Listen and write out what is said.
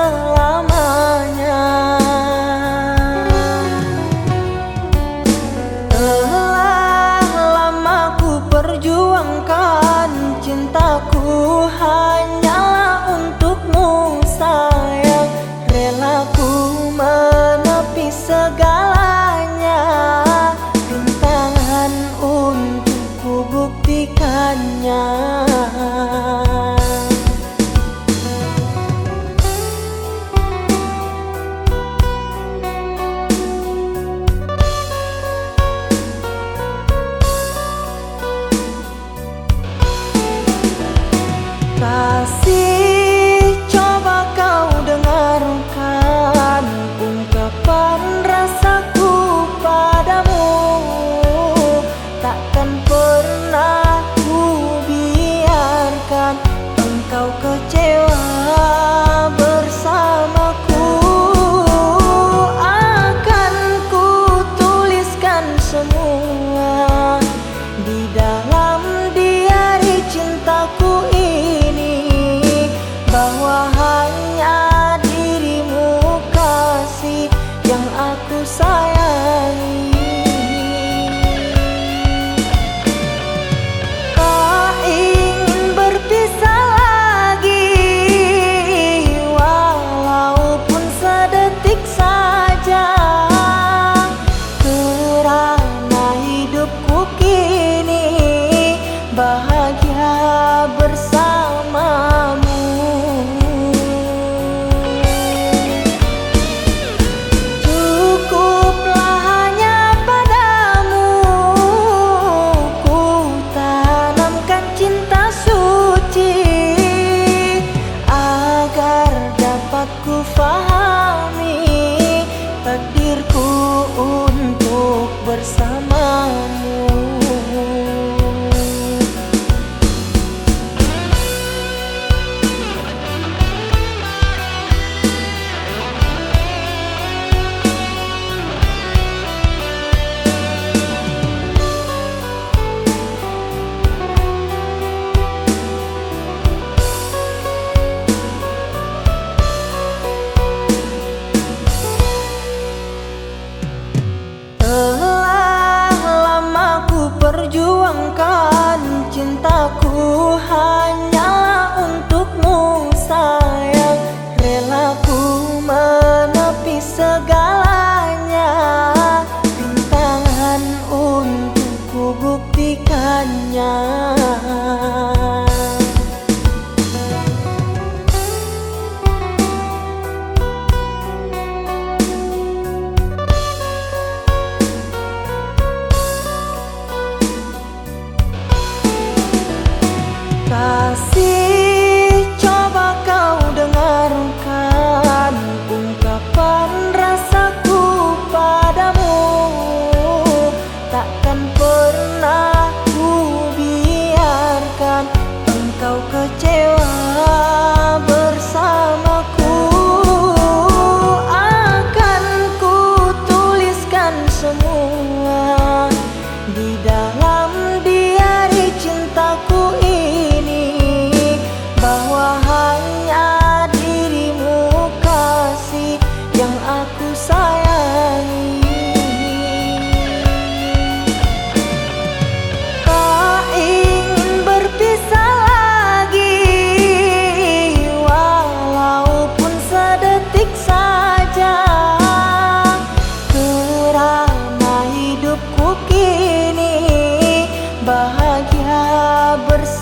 love. buktikannya bahagia bersama.